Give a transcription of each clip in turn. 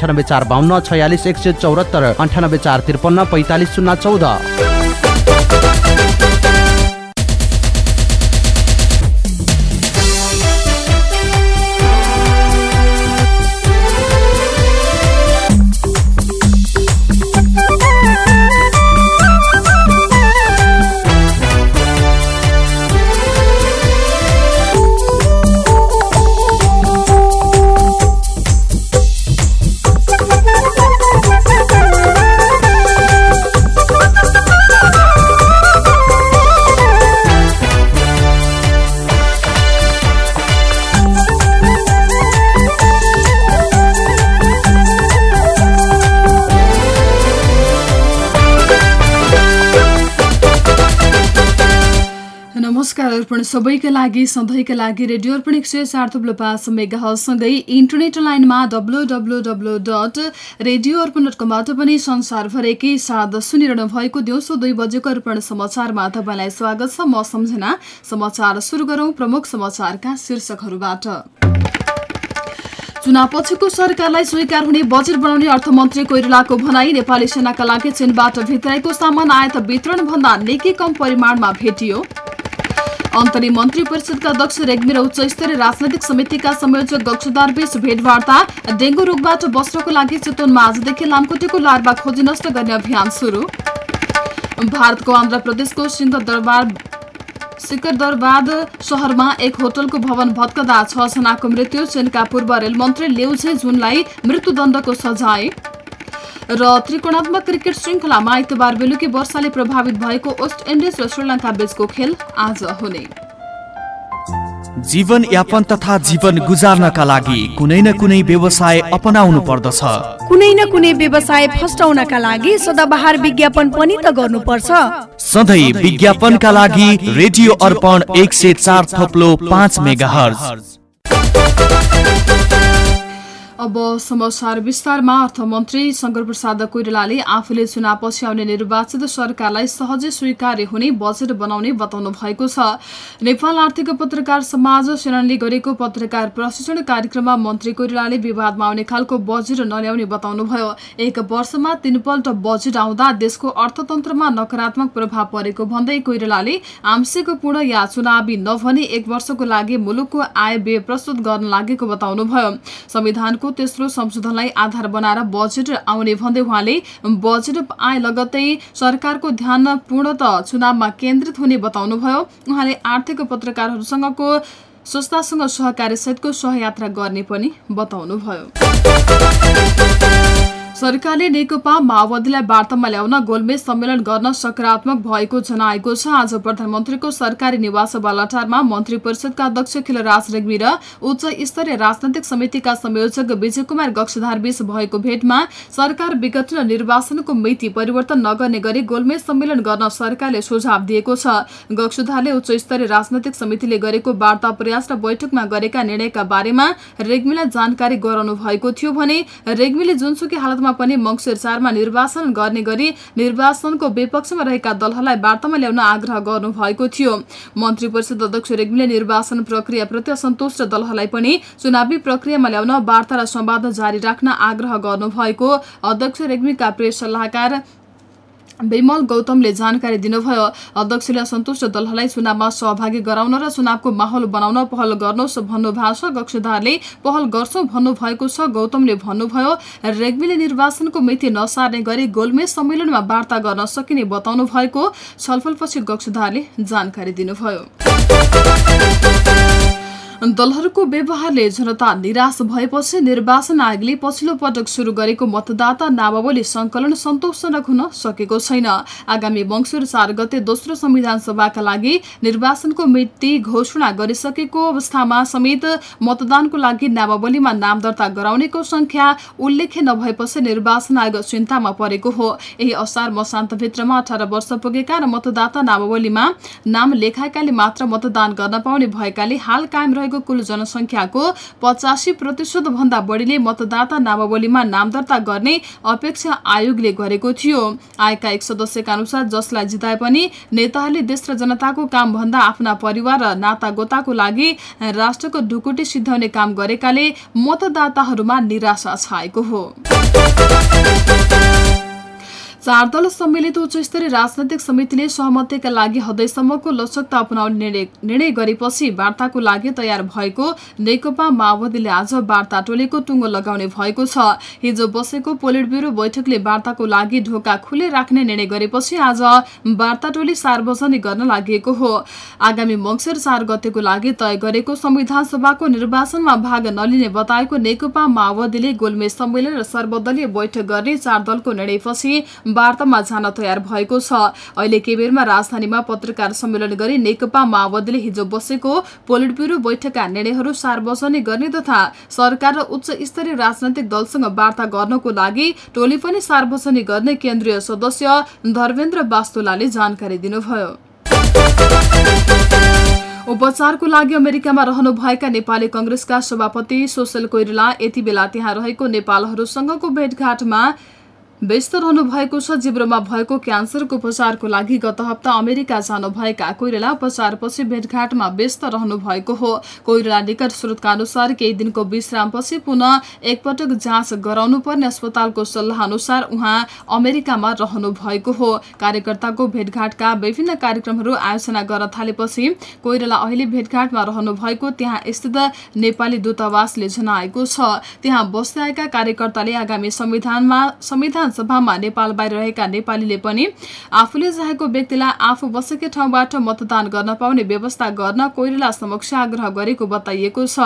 अन्ठानब्बे चार बाहन्न छयालिस एक सय चौरात्तर अन्ठानब्बे चार त्रिपन्न पैँतालिस शून्य चौध। सबैका लागि सधैँका लागि रेडियो अर्पण एक सय चार थुप्लो पाँच मेगासँगै इन्टरनेट लाइनमा W W W dot radio Arpan dot कमबाट पनि संसारभरिकै साथ सुनिरहनु भएको दिउँसो दुई बजेको अर्पण समाचारमा तपाईँलाई स्वागत छ। म सम्झना। समाचार सुरु गरौं प्रमुख समाचारका शीर्षकहरूबाट। चुनावपछिको सरकारलाई स्वीकार हुने बजेट बनाउने अर्थमन्त्री कोइरालाको भनाई नेपाली सेनाका लागि चीनबाट भित्राएको सामान आयात वितरण भन्दा निकै कम परिमाणमा भेटियो। अन्तरिम मन्त्री परिषदका अध्यक्ष रेग्मी र उच्च स्तरीय राजनैतिक समितिका संयोजक गक्षदार बीच भेटवार्ता डेंगू रोगबाट बस्नको लागि चितवनमा आजदेखि लामखुट्टेको लार्वा खोजी नष्ट गर्ने अभियान सुरु। भारतको आन्ध्र प्रदेशको सिंहदरबार सिकरदरबाद शहरमा एक होटलको भवन भत्कदा छ जनाको मृत्यु। चीनका पूर्व रेल मन्त्री लेउझे जुनलाई मृत्युदण्डको सजाय। र त्रिकोणात्मक क्रिकेट श्रृङ्खलामा आइतबार बेलुकी वर्षाले प्रभावित भएको वेस्ट इन्डिज र श्रीलङ्का बीचको खेल आज हुने। जीवन यापन तथा जीवन गुजार्नका लागि कुनै न कुनै व्यवसाय अपनाउनु पर्दछ। कुनै न कुनै व्यवसाय फस्टाउनका लागि सदाबहार विज्ञापन पनि त गर्नुपर्छ। सधैँ विज्ञापनका लागि रेडियो अर्पण एक सय चार थप्लो पाँच मेगा अब समाचार विस्तारमा अर्थमन्त्री शङ्कर प्रसाद कोइरालाले आफूले चुनावपछि आउने निर्वाचित सरकारलाई सहजै स्वीकार्य हुने बजेट बनाउने बताउनु भएको छ। नेपाल आर्थिक पत्रकार समाज सेनाले गरेको पत्रकार प्रशिक्षण कार्यक्रममा मन्त्री कोइरालाले विवादमा आउने खालको बजेट नल्याउने बताउनुभयो। एक वर्षमा तीनपल्ट बजेट आउँदा देशको अर्थतन्त्रमा नकारात्मक प्रभाव परेको भन्दै कोइरालाले आंशिक पूर्ण या चुनावी नभनी एक वर्षको लागि मुलुकको आय व्यय प्रस्तुत गर्न लागेको बताउनुभयो। संविधानको तेस्रो संशोधनलाई आधार बनाएर बजेट आउने भन्दै उहाँले बजेट आए लगत्तै सरकारको ध्यान पूर्णत चुनावमा केन्द्रित हुने बताउनुभयो। उहाँले आर्थिक पत्रकारहरूसँगको संस्थासँग सहकारी सहितको सहयात्रा गर्ने पनि बताउनुभयो। सरकारले नेकपा माओवादीलाई वार्तामा ल्याउन गोलमेज सम्मेलन गर्न सकारात्मक भएको जनाएको छ। आज प्रधानमन्त्रीको सरकारी निवास बालाटारमा मन्त्री परिषदका अध्यक्ष खिलराज रेग्मी र उच्च स्तरीय राजनैतिक समितिका संयोजक विजय कुमार गक्षधार बीच भएको भेटमा सरकार विगत निर्वाचनको मिति परिवर्तन नगर्ने गरी गोलमेज सम्मेलन गर्न सरकारले सुझाव दिएको छ। गक्षधारले उच्च स्तरीय राजनैतिक समितिले गरेको वार्ता प्रयास र बैठकमा गरेका निर्णयका बारेमा रेग्मीलाई जानकारी गराउनु भएको थियो भने रेग्मीले जुनसुकै हालतमा पनि मङ्सिर चारमा निर्वाचन गर्ने गरी निर्वाचनको विपक्षमा रहेका दलहरूलाई वार्तामा ल्याउन आग्रह गर्नु भएको थियो। मन्त्री परिषद अध्यक्ष रेग्मीले निर्वाचन प्रक्रियाप्रति असन्तुष्ट दलहरूलाई पनि चुनावी प्रक्रियामा ल्याउन वार्ता र संवाद जारी राख्न आग्रह गर्नुभएको। अध्यक्ष रेग्मीका प्रेस सल्लाहकार विमल गौतमले जानकारी दिनुभयो। अध्यक्षले असन्तुष्ट दलहरूलाई चुनावमा सहभागी गराउन र चुनावको माहौल बनाउन पहल गर्नुहोस् भन्नुभएको छ। कक्षधारले पहल गर्छौं भन्नुभएको छ। गौतमले भन्नुभयो रेग्मीले निर्वाचनको मिति नसार्ने गरी गोलमेज सम्मेलनमा वार्ता गर्न सकिने बताउनु भएको छलफलपछि कक्षधारले जानकारी दिनुभयो। दलहरूको व्यवहारले जनता निराश भएपछि निर्वाचन आयोगले पछिल्लो पटक शुरू गरेको मतदाता नामावली संकलन सन्तोषजनक हुन सकेको छैन। आगामी मङ्सिर चार गते दोस्रो संविधान सभाका लागि निर्वाचनको मिति घोषणा गरिसकेको अवस्थामा समेत मतदानको लागि नामावलीमा नाम दर्ता गराउनेको संख्या उल्लेख्य नभएपछि निर्वाचन आयोग चिन्तामा परेको हो। यही असार मसान्तभित्रमा अठार वर्ष पुगेका र मतदाता नामावलीमा नाम लेखाएकाले मात्र मतदान गर्न पाउने भएकाले हाल कायम रहेको भएको कुल जनसङ्ख्याको पचासी प्रतिशत भन्दा बढीले मतदाता नामावलीमा नाम दर्ता गर्ने अपेक्षा आयोगले गरेको थियो। आएका एक सदस्यका अनुसार जसलाई जिताए पनि नेताहरूले देश र जनताको काम भन्दा आफ्ना परिवार र नातागोताको लागि राष्ट्रको ढुकुटी सिद्ध्याउने काम गरेकाले मतदाताहरूमा निराशा छाएको हो। चार दल सम्मिलित उच्च स्तरीय राजनैतिक समितिले सहमतिका लागि हदैसम्मको लचकता अपनाउने निर्णय निर्णय गरेपछि वार्ताको लागि तयार भएको नेकपा माओवादीले आज वार्ता टोलीको टुङ्गो लगाउने भएको छ। हिजो बसेको पोलिट ब्युरो बैठकले वार्ताको लागि ढोका खुले राख्ने निर्णय गरेपछि आज वार्ता टोली सार्वजनिक गर्न लागि हो। आगामी मङ्सिर चार गतेको लागि तय गरेको संविधान सभाको निर्वाचनमा भाग नलिने बताएको नेकपा माओवादीले गोलमेज सम्मेलन र सर्वदलीय बैठक गर्ने चार दलको निर्णयपछि वार्तामा जान तयार भएको छ। अहिले केबेरमा राजधानीमा पत्रकार सम्मेलन गरी नेकपा माओवादीले हिजो बसेको पोलिट ब्युरो बैठकका निर्णयहरू सार्वजनिक गर्ने तथा सरकार र उच्च स्तरीय राजनैतिक दलसँग वार्ता गर्नको लागि टोली पनि सार्वजनिक गर्ने केन्द्रीय सदस्य धर्मेन्द्र बास्तोलाले जानकारी दिनुभयो। उपचारको लागि अमेरिकामा रहनुभएका नेपाली कंग्रेसका सभापति सोशल कोइरला यति बेला त्यहाँ रहेको नेपालहरूसँगको भेटघाटमा व्यस्त रहनु भएको छ जिब्रोमा भएको क्यान्सरको उपचारको लागि गत हप्ता अमेरिका जानुभएका कोइराला उपचारपछि भेटघाटमा व्यस्त रहनु भएको हो। कोइराला निकट स्रोतका अनुसार केही दिनको विश्रामपछि पुनः एकपटक जाँच गराउनु पर्ने अस्पतालको सल्लाह अनुसार उहाँ अमेरिकामा रहनु भएको हो। कार्यकर्ताको भेटघाटका विभिन्न कार्यक्रमहरू आयोजना गर्न थालेपछि कोइराला अहिले भेटघाटमा रहनु भएको त्यहाँ स्थित नेपाली दूतावासले जनाएको छ। त्यहाँ बस्दै आएका कार्यकर्ताले आगामी संविधानमा संविधान सभामा नेपाल बाहिर रहेका नेपालीले पनि आफूले चाहेको व्यक्तिलाई आफू बसेकै ठाउँबाट मतदान गर्न पाउने व्यवस्था गर्न कोइराला समक्ष आग्रह गरेको बताइएको छ।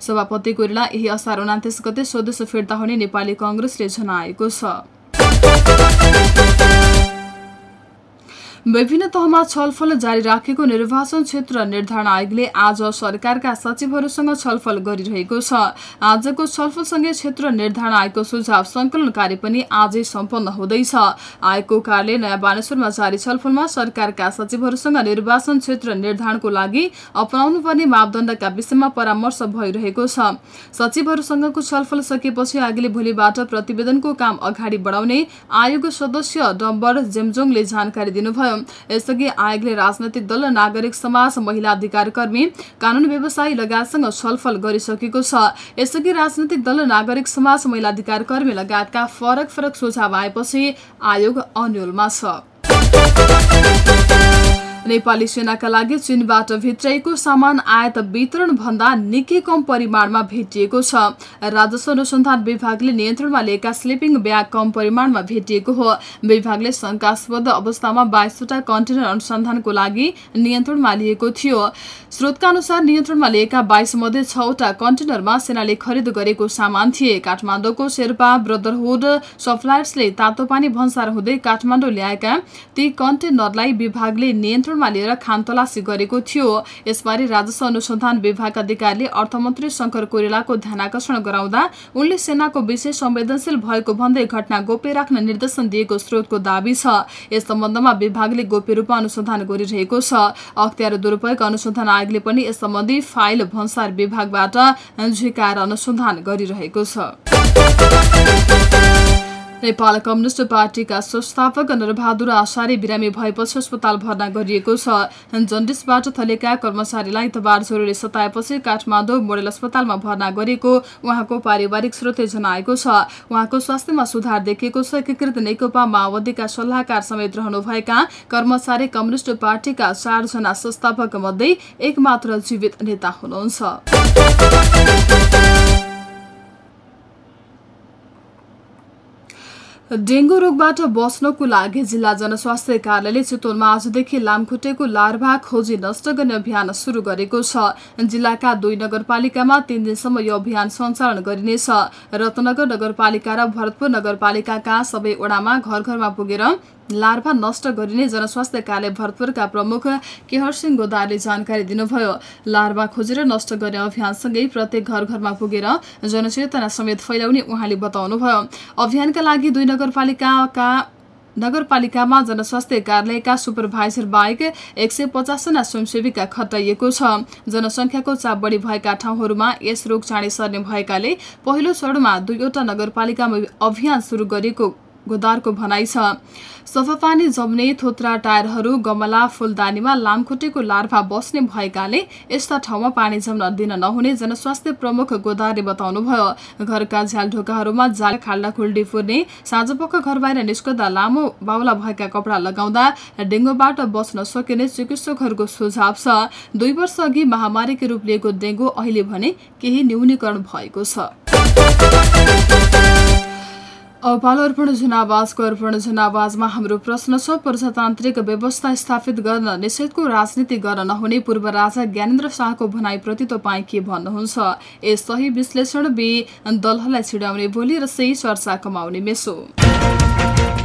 सभापति कोइराला यही असार उनातिस गते स्वदेश फिर्ता हुने नेपाली कंग्रेसले जनाएको छ। विभिन्न तहमा छलफल जारी राखेको निर्वाचन क्षेत्र निर्धारण आयोगले आज सरकारका सचिवहरूसँग छलफल गरिरहेको छ। आजको छलफलसँगै क्षेत्र निर्धारण आयोगको सुझाव संकलन कार्य पनि आजै सम्पन्न हुँदैछ। आयोगको कार्यालय नयाँ बानेश्वरमा जारी छलफलमा सरकारका सचिवहरूसँग निर्वाचन क्षेत्र निर्धारणको लागि अपनाउनु पर्ने मापदण्डका विषयमा परामर्श भइरहेको छ। सचिवहरूसँगको छलफल सकिएपछि आयोगले भोलिबाट प्रतिवेदनको काम अगाडि बढाउने आयोगको सदस्य डम्बर जेमजोङले जानकारी दिनुभयो। यसअघि आयोगले राजनैतिक दल नागरिक समाज महिला अधिकार कर्मी कानून व्यवसायी लगायतसँग छलफल गरिसकेको छ। यसअघि राजनैतिक दल नागरिक समाज महिला अधिकार कर्मी लगायतका फरक फरक सुझाव आएपछि आयोग अन्यलमा छ। नेपाली सेनाका लागि चीनबाट भित्राइएको सामान आयात वितरण भन्दा निकै कम परिमाणमा भेटिएको छ। राजस्व अनुसन्धान विभागले नियन्त्रणमा लिएका स्लिपिङ ब्याग कम परिमाणमा भेटिएको हो। विभागले शंकास्पद अवस्थामा बाइसवटा कन्टेनर अनुसन्धानको लागि नियन्त्रणमा लिएको थियो। स्रोतका अनुसार नियन्त्रणमा लिएका बाइस मध्ये छवटा कन्टेनरमा सेनाले खरिद गरेको सामान थिए। काठमाडौँको शेर्पा ब्रदरहुड सप्लायर्सले तातो पानी भन्सार हुँदै काठमाडौँ ल्याएका ती कन्टेनरलाई विभागले नियन्त्रण नियन्त्रणमा लिएर खानतलासी गरेको थियो। यसबारे राजस्व अनुसन्धान विभागका अधिकारीले अर्थमन्त्री शङ्कर कोइरालाको ध्यानकर्षण गराउँदा उनले सेनाको विषय संवेदनशील भएको भन्दै घटना गोप्य राख्न निर्देशन दिएको स्रोतको दावी छ। यस सम्बन्धमा विभागले गोप्य रूपमा अनुसन्धान गरिरहेको छ। अख्तियार दुरूपयोग अनुसन्धान आयोगले पनि यस सम्बन्धी फाइल भन्सार विभागबाट झिकाएर अनुसन्धान गरिरहेको छ। नेपाल कम्युनिष्ट पार्टीका संस्थापक नरबहादुर आचार्य बिरामी भएपछि अस्पताल भर्ना गरिएको छ। जन्डिसबाट थलेका कर्मचारीलाई इतबार ज्वरोले सताएपछि काठमाडौँ मोडेल अस्पतालमा भर्ना गरिएको उहाँको पारिवारिक स्रोतले जनाएको छ। उहाँको स्वास्थ्यमा सुधार देखिएको छ। एकीकृत नेकपा माओवादीका सल्लाहकार समेत रहनुभएका कर्मचारी कम्युनिष्ट पार्टीका चारजना संस्थापक मध्ये एक मात्र जीवित नेता हुनुहुन्छ। डेंगू रोगबाट बस्नको लागि जिल्ला जनस्वास्थ्य कार्यालयले चितवनमा आजदेखि लामखुट्टेको लार्भा खोजी नष्ट गर्ने अभियान शुरू गरेको छ। जिल्लाका दुई नगरपालिकामा तीन दिनसम्म यो अभियान सञ्चालन गरिनेछ। रत्नगर नगरपालिका र भरतपुर नगरपालिकाका सबै वडामा घर घरमा पुगेर लार्भा नष्ट गरिने जनस्वास्थ्य कार्य भरतपुरका प्रमुख केहर सिंह गोदारले जानकारी दिनुभयो। लार्भा खोजेर नष्ट गर्ने अभियानसँगै प्रत्येक घर घरमा पुगेर जनचेतना समेत फैलाउने उहाँले बताउनुभयो। अभियानका लागि दुई नगरपालिकाका नगरपालिकामा जनस्वास्थ्य कार्यालयका सुपरभाइजर बाहेक एक सय पचासजना स्वयंसेवीका खटाइएको छ। जनसङ्ख्याको चाप बढी भएका ठाउँहरूमा यस रोग चाँडै सर्ने भएकाले पहिलो चरणमा दुईवटा नगरपालिकामा अभियान सुरु गरिएको गोदारको भनाइ छ। सफा पानी जम्ने थोत्रा टायरहरू गमला फुलदानीमा लामखुट्टेको लार्भा बस्ने भएकाले यस्ता ठाउँमा पानी जम्न दिन नहुने जनस्वास्थ्य प्रमुख गोदारले बताउनुभयो। घरका झ्याल ढोकाहरूमा जाल खाल्डा खुल्डी फुर्ने साँझपख घर बाहिर निस्कँदा लामो बाहुला भएका कपडा लगाउँदा डेङ्गुबाट बच्न सकिने चिकित्सकहरूको सुझाव छ। दुई वर्ष अघि महामारीको रूप लिएको डेङ्गु अहिले भने केही न्यूनीकरण भएको छ। अब पालो अर्पण जनावाजको अर्पण जनावाजमा हाम्रो प्रश्न छ प्रजातान्त्रिक व्यवस्था स्थापित गर्न निषेधको राजनीति गर्न नहुने पूर्व राजा ज्ञानेन्द्र शाहको भनाइप्रति तपाईँ के भन्नुहुन्छ? ए सही विश्लेषण बी दलहरूलाई छिडाउने बोली र सही चर्चा कमाउने मेसो।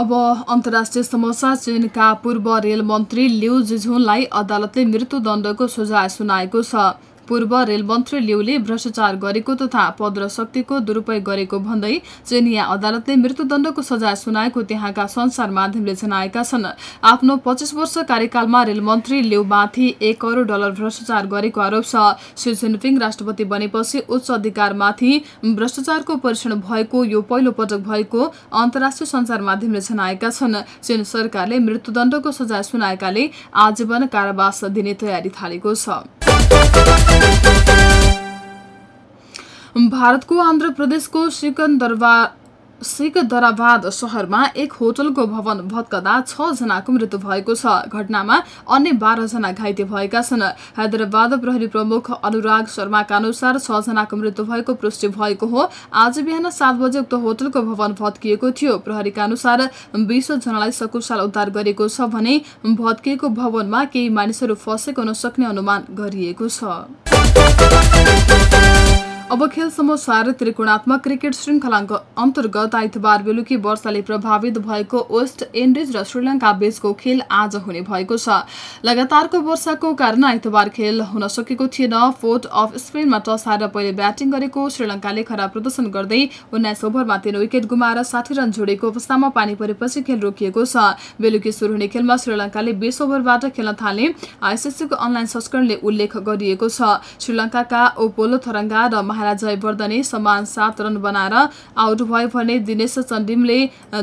अब अन्तर्राष्ट्रिय समाचार चीनका पूर्व रेल मन्त्री लिउ जिझुनलाई अदालतले मृत्युदण्डको सजाय सुनाएको छ। पूर्व रेल मन्त्री लिउले भ्रष्टाचार गरेको तथा पद र शक्तिको दुरुपयोग गरेको भन्दै चीनिया अदालतले मृत्युदण्डको सजाय सुनाएको त्यहाँका संसार माध्यमले जनाएका छन्। आफ्नो पच्चिस वर्ष कार्यकालमा रेल मन्त्री लिउमाथि एक करोड डलर भ्रष्टाचार गरेको आरोप छ। सी जिनपिङ राष्ट्रपति बनेपछि उच्च अधिकारमाथि भ्रष्टाचारको परीक्षण भएको यो पहिलो पटक भएको अन्तर्राष्ट्रिय संचार माध्यमले जनाएका छन्। चीन सरकारले मृत्युदण्डको सजाय सुनाएकाले आजीवन कारावास दिने तयारी थालेको छ। भारतको आन्ध्र प्रदेशको सिकन्दरबार सिकदराबाद शहरमा एक होटलको भवन भत्कदा छ जनाको मृत्यु भएको छ। घटनामा अन्य बाह्रजना घाइते भएका छन्। हैदराबाद प्रहरी प्रमुख अनुराग शर्माका अनुसार छ जनाको मृत्यु भएको पुष्टि भएको हो। आज बिहान सात बजे उक्त होटलको भवन भत्किएको थियो। प्रहरीका अनुसार जनालाई सकुशल उद्धार गरिएको छ भने भत्किएको भवनमा केही मानिसहरू फँसेको हुन सक्ने अनुमान गरिएको छ। अब खेल समाचार त्रिकोणात्मक क्रिकेट श्रृङ्खलाको अन्तर्गत आइतबार बेलुकी वर्षाले प्रभावित भएको वेस्ट इन्डिज र श्रीलङ्का बीचको खेल आज हुने भएको छ। लगातारको वर्षाको कारण आइतबार खेल हुन सकेको थिएन। फोर्ट अफ स्पेनमा टस पहिले ब्याटिङ गरेको श्रीलङ्काले खराब प्रदर्शन गर्दै उन्नाइस ओभरमा तीन विकेट गुमाएर साठी रन जोडेको अवस्थामा पानी परेपछि खेल रोकिएको छ। बेलुकी सुरु हुने खेलमा श्रीलङ्काले बीस ओभरबाट खेल्न थाल्ने आइसिसीको अनलाइन संस्करणले उल्लेख गरिएको छ। श्रीलङ्काका ओपोलो थरङ्गा र महाराज जयवर्धने समान सात रन बनाएर आउट भयो भने दिनेश चण्डिमले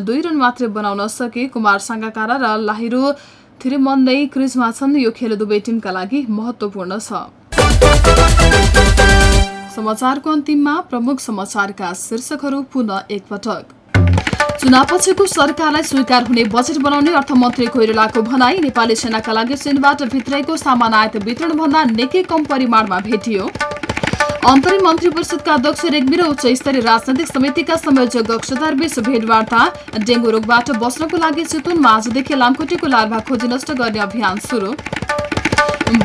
दुई रन मात्रै बनाउन सके कुमार साङ्गाकारा र लाहिरो थिरिमन्दै क्रिजमा छन्। यो खेल दुवै टिमका लागि महत्वपूर्ण छ। समाचारको अन्तिममा प्रमुख समाचारका शीर्षकहरू पुनः एकपटक। चुनावपछिको सरकारलाई स्वीकार हुने बजेट बनाउने अर्थमन्त्री कोइरालाको भनाई नेपाली सेनाका लागि चीनबाट भित्राइको सामान आयात वितरणभन्दा निकै कम परिमाणमा भेटियो। अन्तरिम मन्त्री परिषदका अध्यक्ष रेग्मी र उच्च स्तरीय राजनैतिक समितिका संयोजक गक्षदार बीच भेटवार्ता डेंगू रोगबाट बच्नको लागि चितवनमा आजदेखि लामखुट्टेको लार्भा खोजी नष्ट गर्ने अभियान सुरु।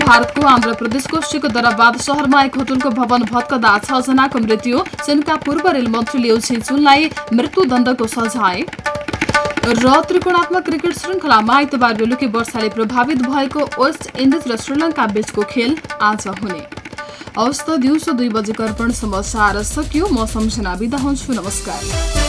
भारतको आन्ध्र प्रदेशको सिकदराबाद शहरमा एक होटलको भवन भत्कदा छ जनाको मृत्यु चीनका पूर्व रेल मन्त्री लिउ छिचुनलाई मृत्युदण्डको सजाय। र त्रिकोणात्मक क्रिकेट श्रृङ्खलामा आइतबार बेलुकी वर्षाले प्रभावित भएको वेस्ट इन्डिज र श्रीलङ्का बीचको खेल आज हुने। हवस् त दिउँसो दुई बजेको अर्पण समाचार सकियो। म सम्झना बिदा हुन्छु। नमस्कार।